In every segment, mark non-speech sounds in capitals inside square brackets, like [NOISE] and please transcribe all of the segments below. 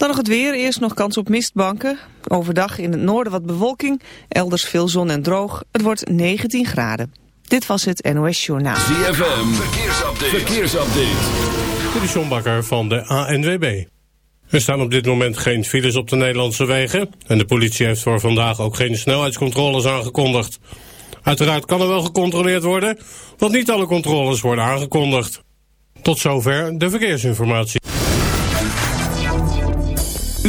Dan nog het weer. Eerst nog kans op mistbanken. Overdag in het noorden wat bewolking. Elders veel zon en droog. Het wordt 19 graden. Dit was het NOS Journaal. ZFM. Verkeersupdate. Verkeersupdate. De Bakker van de ANWB. Er staan op dit moment geen files op de Nederlandse wegen. En de politie heeft voor vandaag ook geen snelheidscontroles aangekondigd. Uiteraard kan er wel gecontroleerd worden, want niet alle controles worden aangekondigd. Tot zover de verkeersinformatie.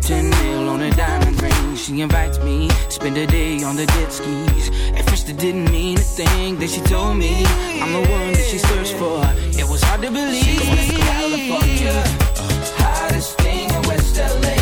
10 mil on a diamond ring. She invites me, spend a day on the jet skis. At first it didn't mean a thing. Then she told me I'm the one that she searched for. It was hard to believe. California, hottest thing in West LA.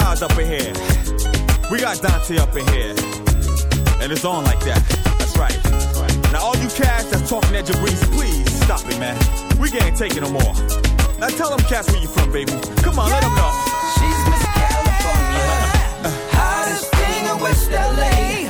Got up in here. We got Dante up in here. And it's on like that. That's right. Now all you cats that's talking at Jabriz, please stop it, man. We can't take it no more. Now tell them cats where you from, baby. Come on, let them know. She's Miss California. [LAUGHS] Hottest thing in West LA.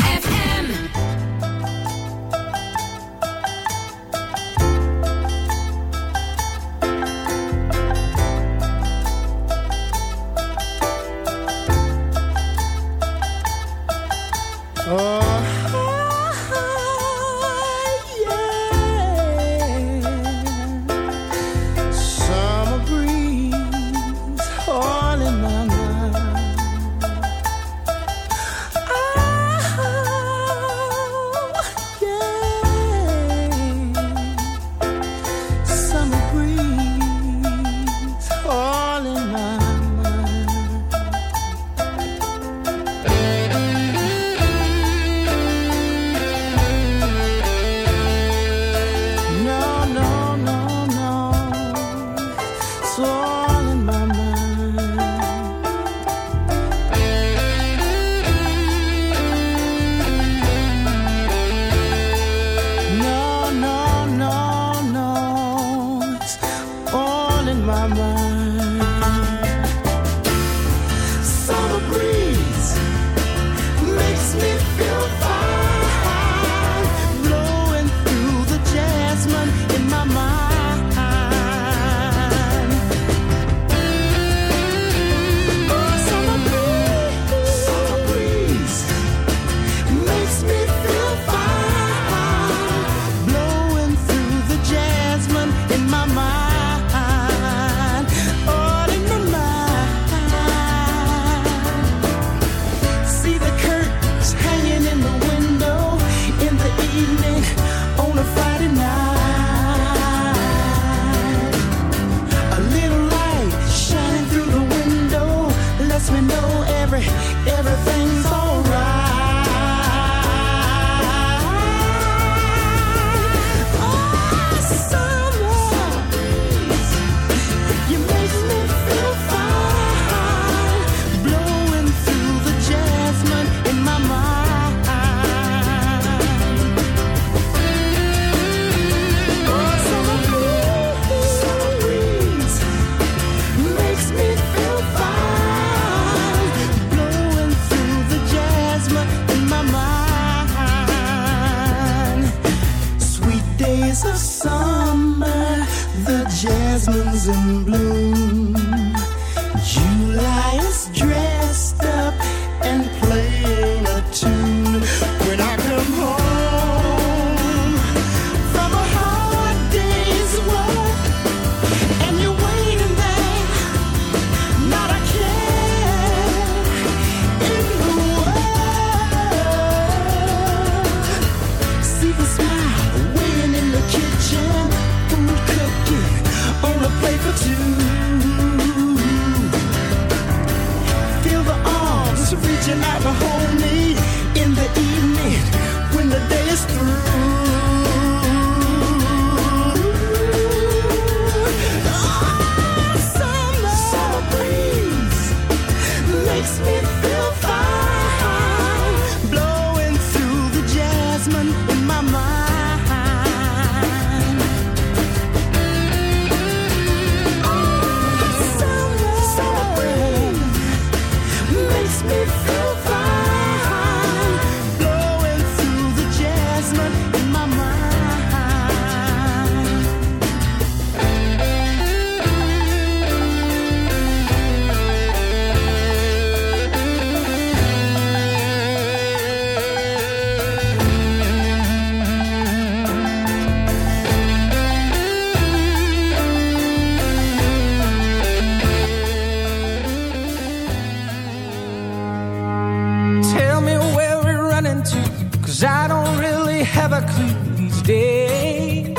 these days.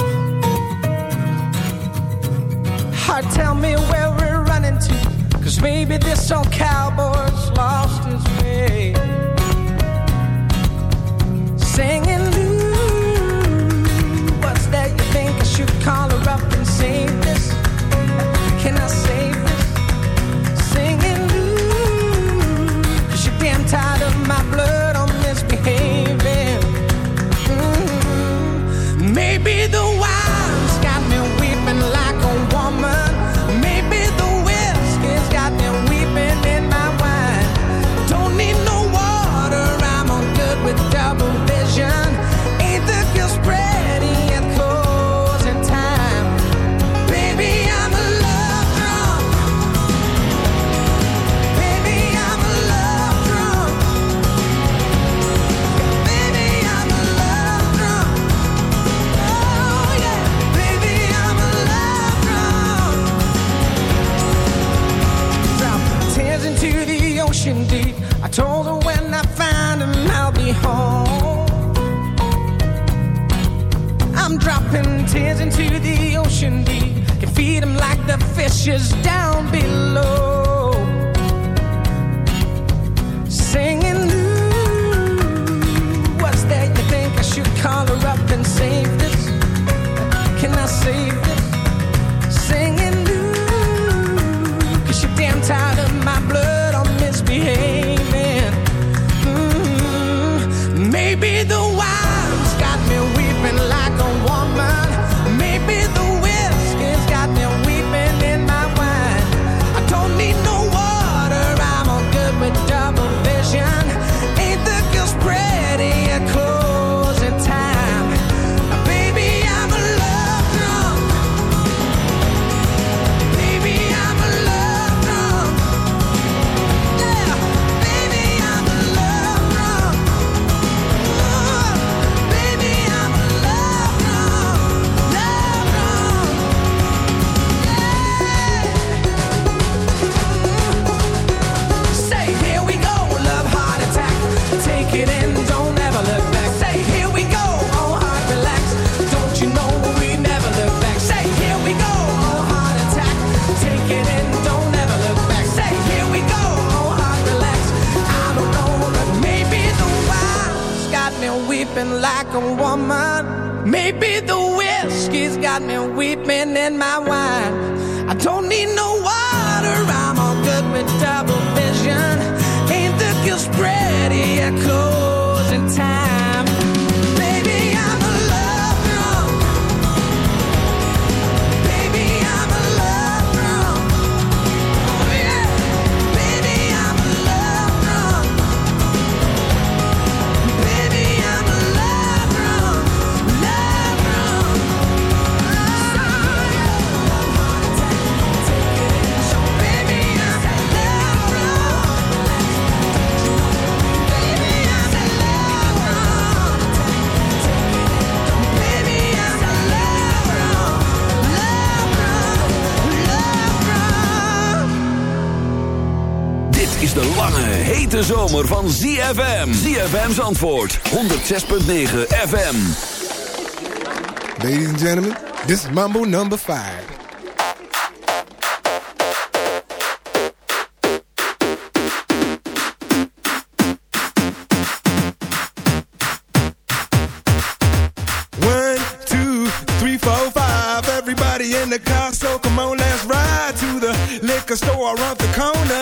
Heart, tell me where we're running to, cause maybe this old cowboy she's down below Singing, ooh, what's that? You think I should call her up and save this? Can I save this? Singing, ooh, cause you're damn tired of my blood on misbehaving mm -hmm. Maybe the lange, hete zomer van ZFM. ZFM's antwoord, 106.9 FM. Ladies and gentlemen, this is Mambo number five. One, two, three, four, five. Everybody in the car, so come on, let's ride to the liquor store around the corner.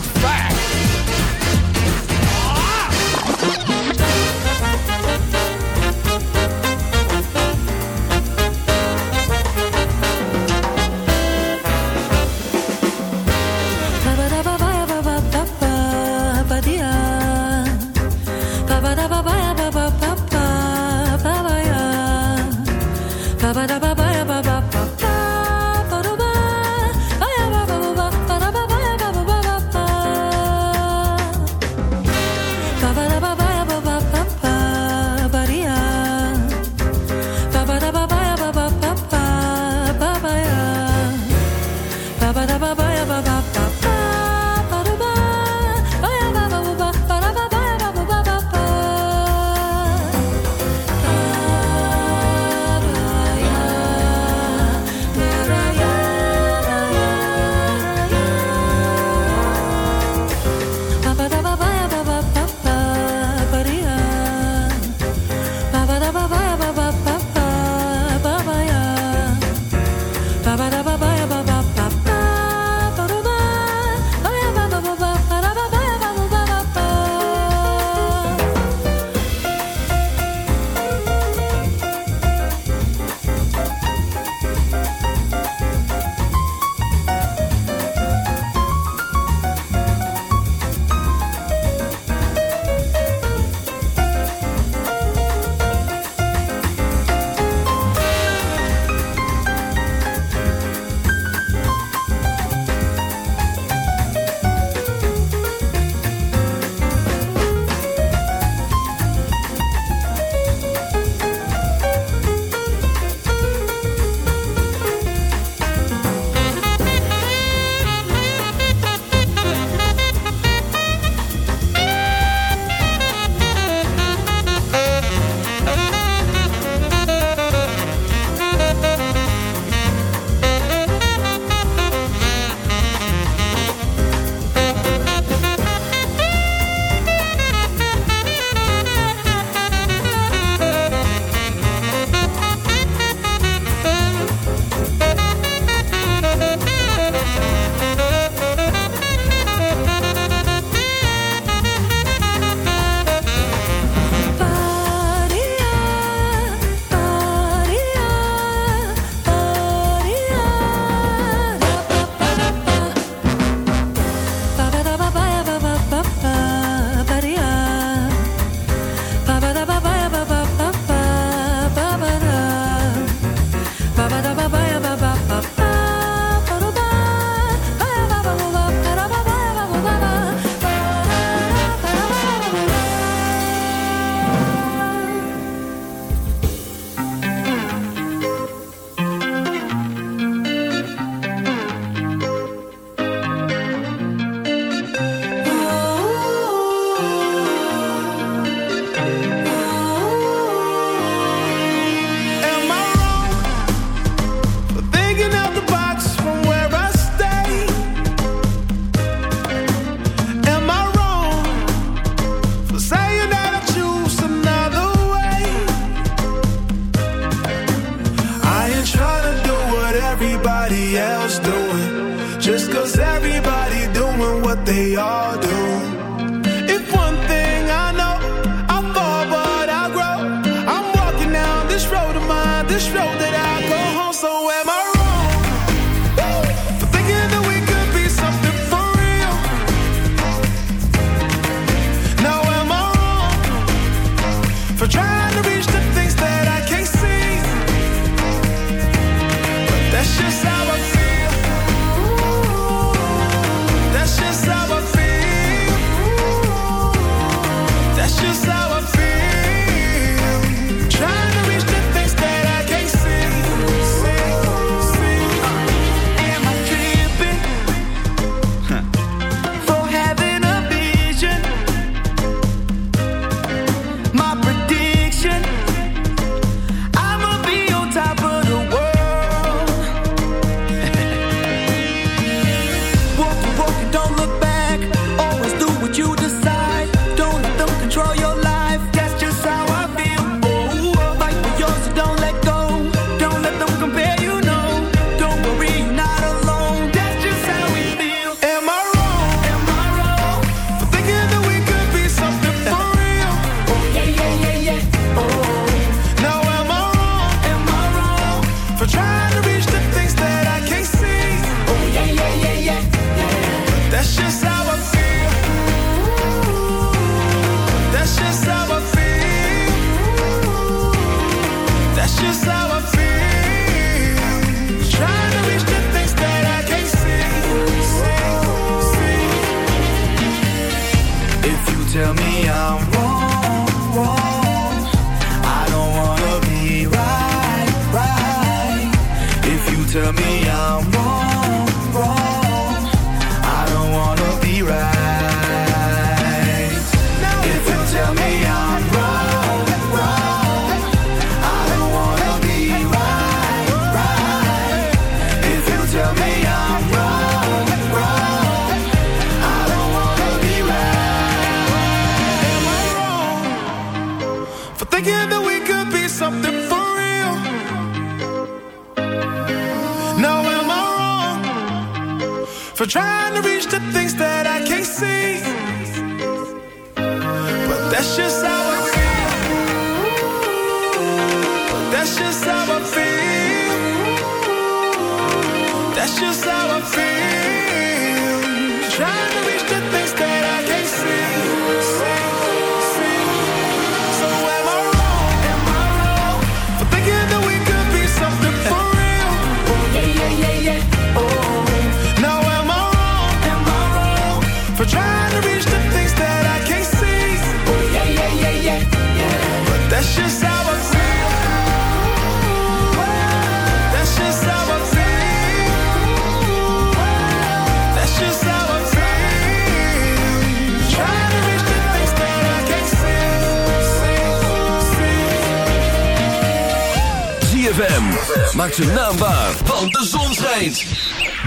a fact.